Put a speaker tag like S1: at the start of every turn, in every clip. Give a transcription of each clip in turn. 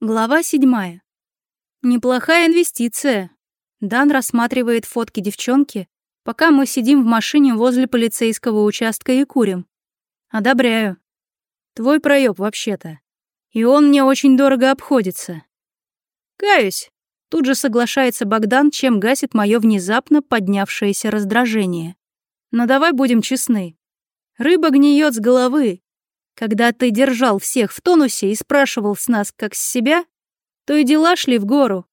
S1: Глава 7. Неплохая инвестиция. Дан рассматривает фотки девчонки, пока мы сидим в машине возле полицейского участка и курим. Одобряю. Твой проеб вообще-то. И он мне очень дорого обходится. Каюсь. Тут же соглашается Богдан, чем гасит мое внезапно поднявшееся раздражение. Но давай будем честны. Рыба гниет с головы, когда ты держал всех в тонусе и спрашивал с нас как с себя, то и дела шли в гору.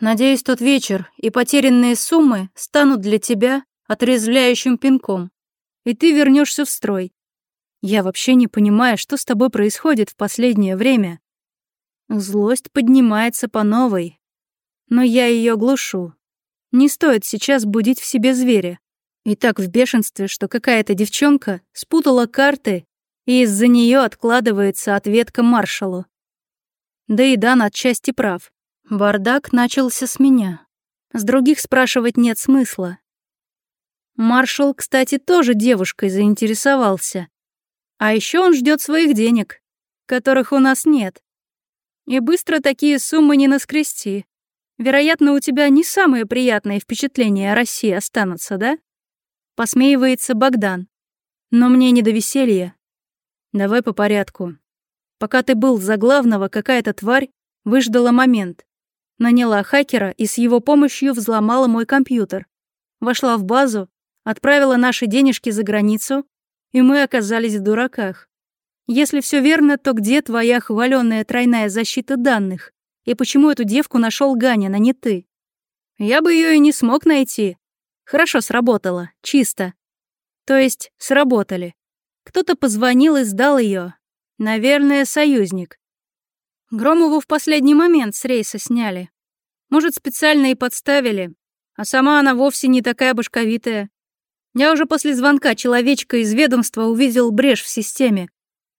S1: Надеюсь, тот вечер и потерянные суммы станут для тебя отрезвляющим пинком, и ты вернешься в строй. Я вообще не понимаю, что с тобой происходит в последнее время. Злость поднимается по новой, но я ее глушу. Не стоит сейчас будить в себе зверя. И так в бешенстве, что какая-то девчонка спутала карты и из-за нее откладывается ответка маршалу. Да и Дан отчасти прав. Бардак начался с меня. С других спрашивать нет смысла. Маршал, кстати, тоже девушкой заинтересовался. А еще он ждет своих денег, которых у нас нет. И быстро такие суммы не наскрести. Вероятно, у тебя не самые приятные впечатления о России останутся, да? Посмеивается Богдан. Но мне не до веселья. Давай по порядку. Пока ты был за главного, какая-то тварь выждала момент. Наняла хакера и с его помощью взломала мой компьютер. Вошла в базу, отправила наши денежки за границу, и мы оказались в дураках. Если все верно, то где твоя хваленная тройная защита данных? И почему эту девку нашел Ганя, а не ты? Я бы ее и не смог найти. Хорошо сработало, чисто. То есть сработали. Кто-то позвонил и сдал ее. Наверное, союзник. Громову в последний момент с рейса сняли. Может, специально и подставили. А сама она вовсе не такая башковитая. Я уже после звонка человечка из ведомства увидел брешь в системе.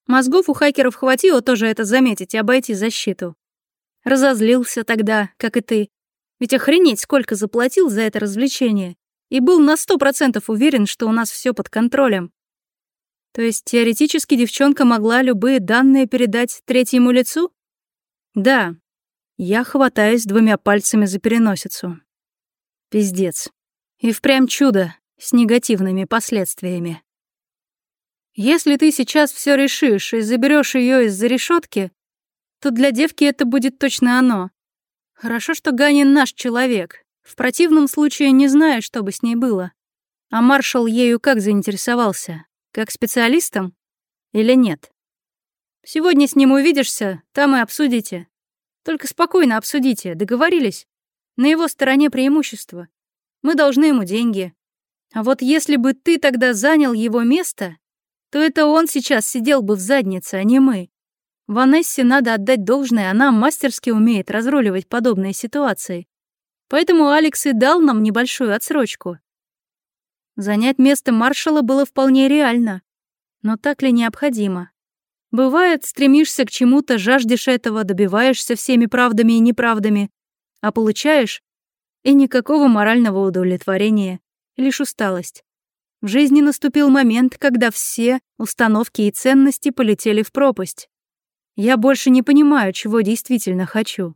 S1: Мозгов у хакеров хватило тоже это заметить и обойти защиту. Разозлился тогда, как и ты. Ведь охренеть, сколько заплатил за это развлечение. И был на сто процентов уверен, что у нас все под контролем. То есть теоретически девчонка могла любые данные передать третьему лицу? Да. Я хватаюсь двумя пальцами за переносицу. Пиздец. И впрямь чудо с негативными последствиями. Если ты сейчас все решишь и заберешь ее из-за решетки, то для девки это будет точно оно. Хорошо, что Ганин наш человек. В противном случае не знаю, что бы с ней было. А маршал ею как заинтересовался. Как специалистом или нет? Сегодня с ним увидишься, там и обсудите. Только спокойно обсудите, договорились? На его стороне преимущество. Мы должны ему деньги. А вот если бы ты тогда занял его место, то это он сейчас сидел бы в заднице, а не мы. Ванессе надо отдать должное, она мастерски умеет разруливать подобные ситуации. Поэтому Алекс и дал нам небольшую отсрочку. Занять место маршала было вполне реально. Но так ли необходимо? Бывает, стремишься к чему-то, жаждешь этого, добиваешься всеми правдами и неправдами, а получаешь и никакого морального удовлетворения, лишь усталость. В жизни наступил момент, когда все установки и ценности полетели в пропасть. Я больше не понимаю, чего действительно хочу.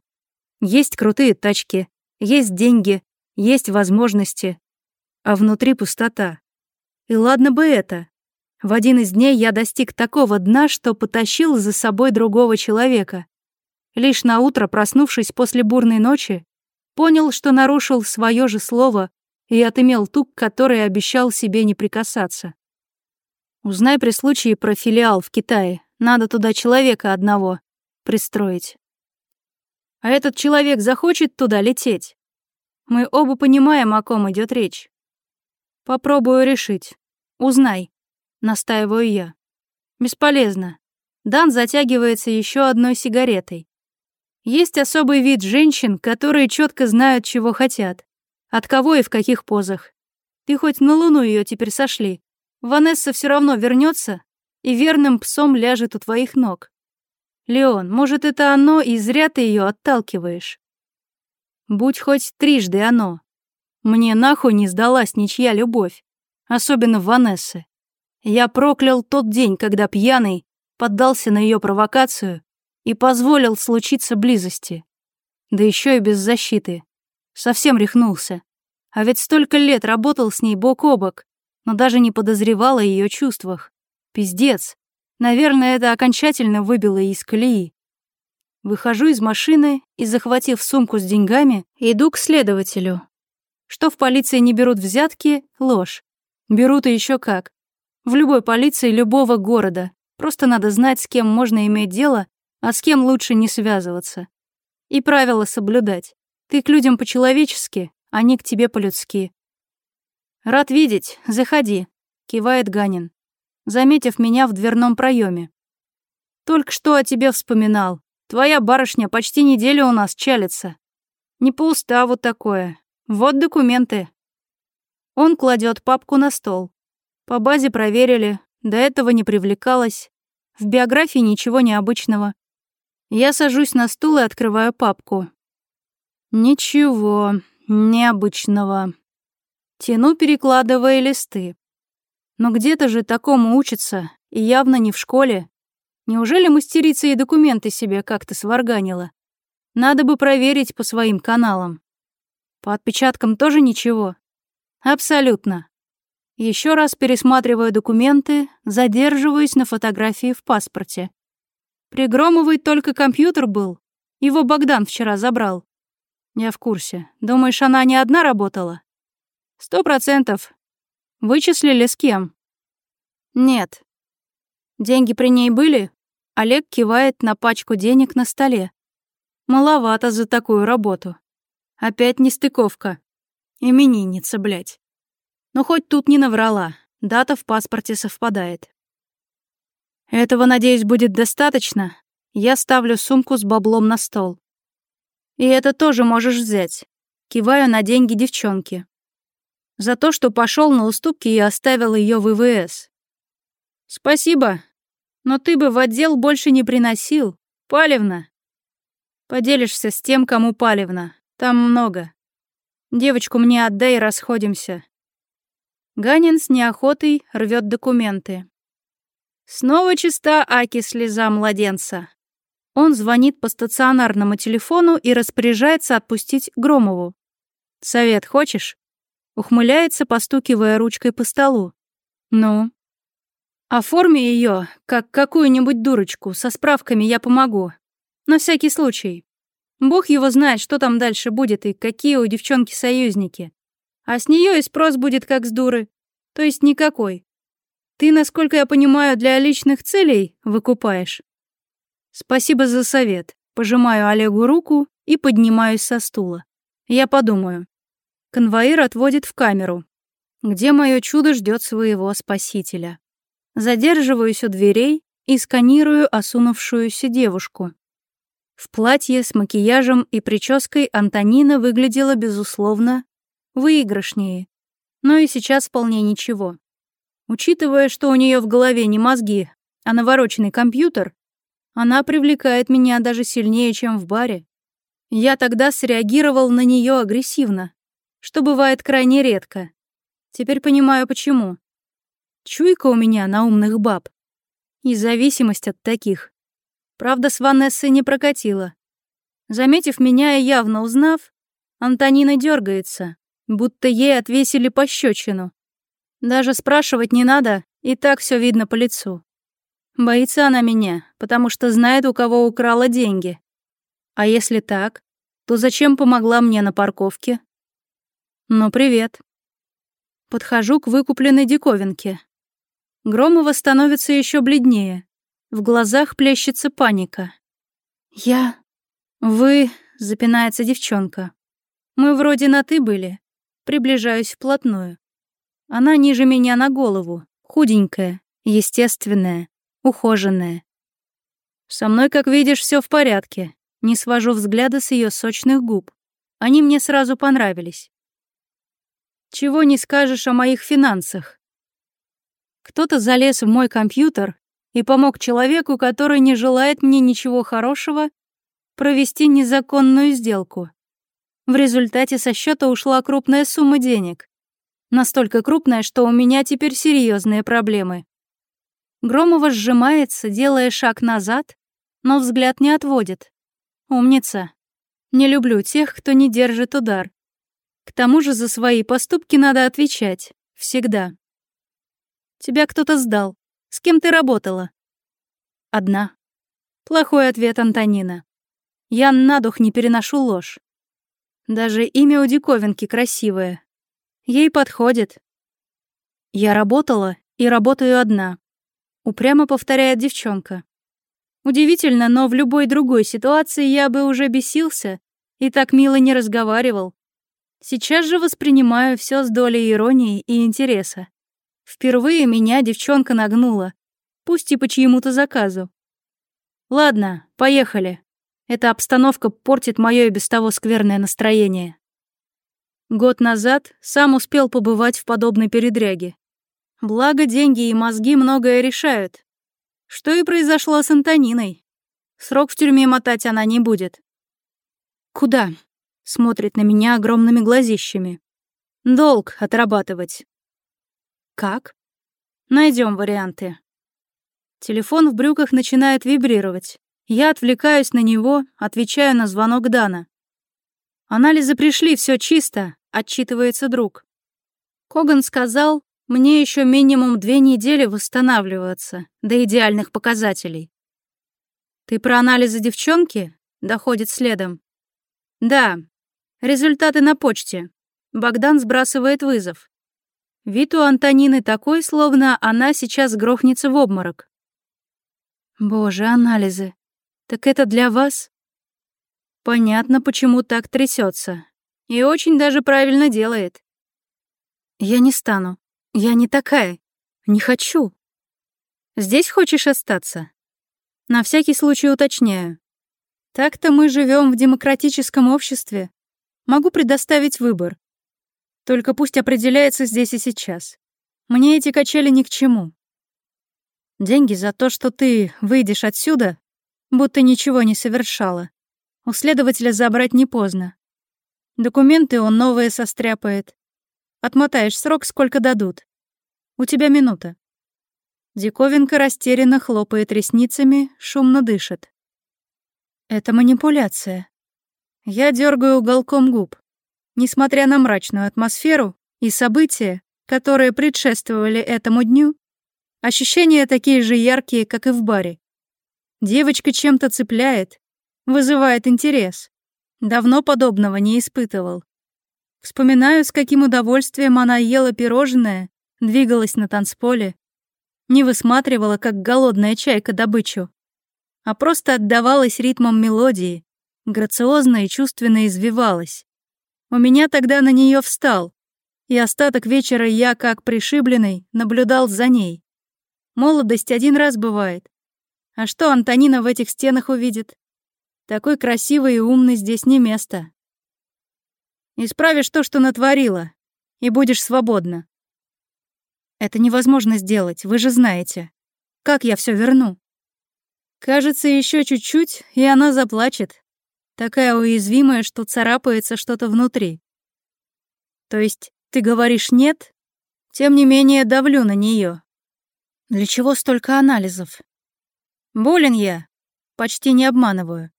S1: Есть крутые тачки, есть деньги, есть возможности, а внутри пустота. И ладно бы это. В один из дней я достиг такого дна, что потащил за собой другого человека. Лишь на утро, проснувшись после бурной ночи, понял, что нарушил свое же слово и отымел ту, к которой обещал себе не прикасаться. Узнай при случае про филиал в Китае. Надо туда человека одного пристроить. А этот человек захочет туда лететь? Мы оба понимаем, о ком идет речь. Попробую решить. Узнай. Настаиваю я. Бесполезно. Дан затягивается еще одной сигаретой. Есть особый вид женщин, которые четко знают, чего хотят, от кого и в каких позах. Ты хоть на Луну ее теперь сошли. Ванесса все равно вернется и верным псом ляжет у твоих ног. Леон, может, это оно, и зря ты ее отталкиваешь. Будь хоть трижды оно, мне нахуй не сдалась ничья любовь, особенно Ванессы. Я проклял тот день, когда пьяный поддался на ее провокацию и позволил случиться близости. Да еще и без защиты. Совсем рехнулся. А ведь столько лет работал с ней бок о бок, но даже не подозревал о ее чувствах. Пиздец. Наверное, это окончательно выбило из колеи. Выхожу из машины и, захватив сумку с деньгами, иду к следователю. Что в полиции не берут взятки — ложь. Берут и еще как. В любой полиции любого города. Просто надо знать, с кем можно иметь дело, а с кем лучше не связываться. И правила соблюдать. Ты к людям по-человечески, они к тебе по-людски. «Рад видеть, заходи», — кивает Ганин, заметив меня в дверном проеме. «Только что о тебе вспоминал. Твоя барышня почти неделю у нас чалится. Не по уставу такое, вот документы. Он кладет папку на стол. По базе проверили, до этого не привлекалось. В биографии ничего необычного. Я сажусь на стул и открываю папку. Ничего необычного. Тяну, перекладывая листы. Но где-то же такому учатся, и явно не в школе. Неужели мастерица и документы себе как-то сварганила? Надо бы проверить по своим каналам. По отпечаткам тоже ничего? Абсолютно. Еще раз пересматриваю документы, задерживаюсь на фотографии в паспорте. При только компьютер был. Его Богдан вчера забрал. Я в курсе. Думаешь, она не одна работала? Сто процентов. Вычислили с кем? Нет. Деньги при ней были? Олег кивает на пачку денег на столе. Маловато за такую работу. Опять нестыковка. Именинница, блядь. Но хоть тут не наврала. Дата в паспорте совпадает. Этого, надеюсь, будет достаточно. Я ставлю сумку с баблом на стол. И это тоже можешь взять. Киваю на деньги девчонки. За то, что пошел на уступки и оставил ее в ИВС. Спасибо. Но ты бы в отдел больше не приносил. Палевно. Поделишься с тем, кому палевно. Там много. Девочку мне отдай, расходимся. Ганин с неохотой рвет документы. Снова чиста Аки слеза младенца. Он звонит по стационарному телефону и распоряжается отпустить Громову. «Совет хочешь?» Ухмыляется, постукивая ручкой по столу. «Ну?» «Оформи ее, как какую-нибудь дурочку, со справками я помогу. На всякий случай. Бог его знает, что там дальше будет и какие у девчонки союзники. А с нее и спрос будет как с дуры. То есть никакой. Ты, насколько я понимаю, для личных целей выкупаешь. Спасибо за совет. Пожимаю Олегу руку и поднимаюсь со стула. Я подумаю. Конвоир отводит в камеру, где мое чудо ждет своего спасителя. Задерживаюсь у дверей и сканирую осунувшуюся девушку. В платье с макияжем и прической Антонина выглядела, безусловно, выигрышнее, но и сейчас вполне ничего. Учитывая, что у нее в голове не мозги, а навороченный компьютер, она привлекает меня даже сильнее, чем в баре. Я тогда среагировал на нее агрессивно, что бывает крайне редко. Теперь понимаю, почему. Чуйка у меня на умных баб. И зависимость от таких. Правда, с Ванессой не прокатило. Заметив меня и явно узнав, Антонина дергается, будто ей отвесили пощечину. Даже спрашивать не надо, и так все видно по лицу. Боится она меня, потому что знает, у кого украла деньги. А если так, то зачем помогла мне на парковке? Ну, привет. Подхожу к выкупленной диковинке. Громова становится еще бледнее. В глазах плещется паника. «Я... вы...» — запинается девчонка. «Мы вроде на «ты» были». Приближаюсь вплотную. Она ниже меня на голову, худенькая, естественная, ухоженная. Со мной, как видишь, все в порядке. Не свожу взгляда с ее сочных губ. Они мне сразу понравились. Чего не скажешь о моих финансах. Кто-то залез в мой компьютер и помог человеку, который не желает мне ничего хорошего, провести незаконную сделку. В результате со счета ушла крупная сумма денег. Настолько крупная, что у меня теперь серьезные проблемы. Громова сжимается, делая шаг назад, но взгляд не отводит. Умница. Не люблю тех, кто не держит удар. К тому же за свои поступки надо отвечать. Всегда. Тебя кто-то сдал. С кем ты работала?» «Одна». Плохой ответ Антонина. Я на дух не переношу ложь. Даже имя у диковинки красивое. Ей подходит. Я работала и работаю одна. Упрямо повторяет девчонка. Удивительно, но в любой другой ситуации я бы уже бесился и так мило не разговаривал. Сейчас же воспринимаю все с долей иронии и интереса. Впервые меня девчонка нагнула, пусть и по чьему-то заказу. Ладно, поехали. Эта обстановка портит мое и без того скверное настроение. Год назад сам успел побывать в подобной передряге. Благо, деньги и мозги многое решают. Что и произошло с Антониной. Срок в тюрьме мотать она не будет. «Куда?» — смотрит на меня огромными глазищами. «Долг отрабатывать». Как? Найдем варианты. Телефон в брюках начинает вибрировать. Я отвлекаюсь на него, отвечаю на звонок Дана. «Анализы пришли, все чисто», — отчитывается друг. Коган сказал, «Мне еще минимум две недели восстанавливаться до идеальных показателей». «Ты про анализы девчонки?» — доходит следом. «Да. Результаты на почте». Богдан сбрасывает вызов. Вид у Антонины такой, словно она сейчас грохнется в обморок. Боже, анализы. Так это для вас? Понятно, почему так трясется. И очень даже правильно делает. Я не стану. Я не такая. Не хочу. Здесь хочешь остаться? На всякий случай уточняю. Так-то мы живем в демократическом обществе. Могу предоставить выбор. Только пусть определяется здесь и сейчас. Мне эти качели ни к чему. Деньги за то, что ты выйдешь отсюда, будто ничего не совершала. У следователя забрать не поздно. Документы он новые состряпает. Отмотаешь срок, сколько дадут. У тебя минута. Диковинка растерянно хлопает ресницами, шумно дышит. Это манипуляция. Я дергаю уголком губ. Несмотря на мрачную атмосферу и события, которые предшествовали этому дню, ощущения такие же яркие, как и в баре. Девочка чем-то цепляет, вызывает интерес. Давно подобного не испытывал. Вспоминаю, с каким удовольствием она ела пирожное, двигалась на танцполе, не высматривала, как голодная чайка, добычу, а просто отдавалась ритмам мелодии, грациозно и чувственно извивалась. У меня тогда на нее встал, и остаток вечера я, как пришибленный, наблюдал за ней. Молодость один раз бывает. А что Антонина в этих стенах увидит? Такой красивой и умной здесь не место. Исправишь то, что натворила, и будешь свободна. Это невозможно сделать, вы же знаете. Как я все верну? Кажется, еще чуть-чуть, и она заплачет. Такая уязвимая, что царапается что-то внутри. То есть ты говоришь «нет»? Тем не менее давлю на нее. Для чего столько анализов? Болен я. Почти не обманываю.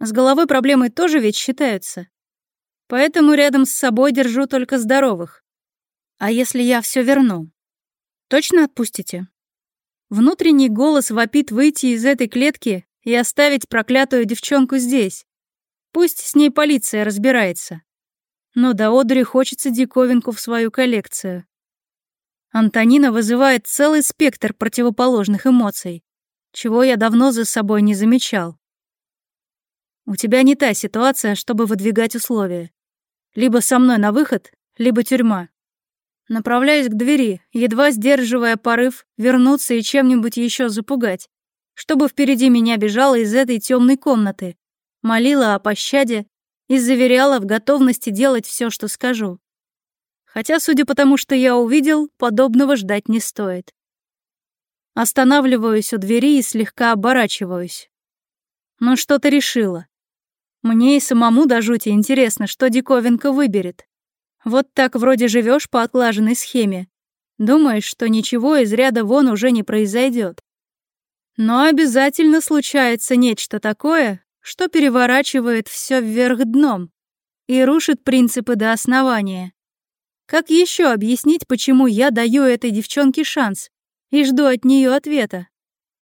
S1: С головой проблемы тоже ведь считаются. Поэтому рядом с собой держу только здоровых. А если я все верну? Точно отпустите? Внутренний голос вопит выйти из этой клетки и оставить проклятую девчонку здесь. Пусть с ней полиция разбирается. Но до Одри хочется диковинку в свою коллекцию. Антонина вызывает целый спектр противоположных эмоций, чего я давно за собой не замечал. У тебя не та ситуация, чтобы выдвигать условия. Либо со мной на выход, либо тюрьма. Направляюсь к двери, едва сдерживая порыв вернуться и чем-нибудь еще запугать, чтобы впереди меня бежала из этой темной комнаты, молила о пощаде и заверяла в готовности делать все, что скажу. Хотя, судя по тому, что я увидел, подобного ждать не стоит. Останавливаюсь у двери и слегка оборачиваюсь. Но что-то решила. Мне и самому до жути интересно, что диковинка выберет. Вот так вроде живешь по отлаженной схеме. Думаешь, что ничего из ряда вон уже не произойдет. Но обязательно случается нечто такое, что переворачивает все вверх дном и рушит принципы до основания. Как еще объяснить, почему я даю этой девчонке шанс и жду от нее ответа?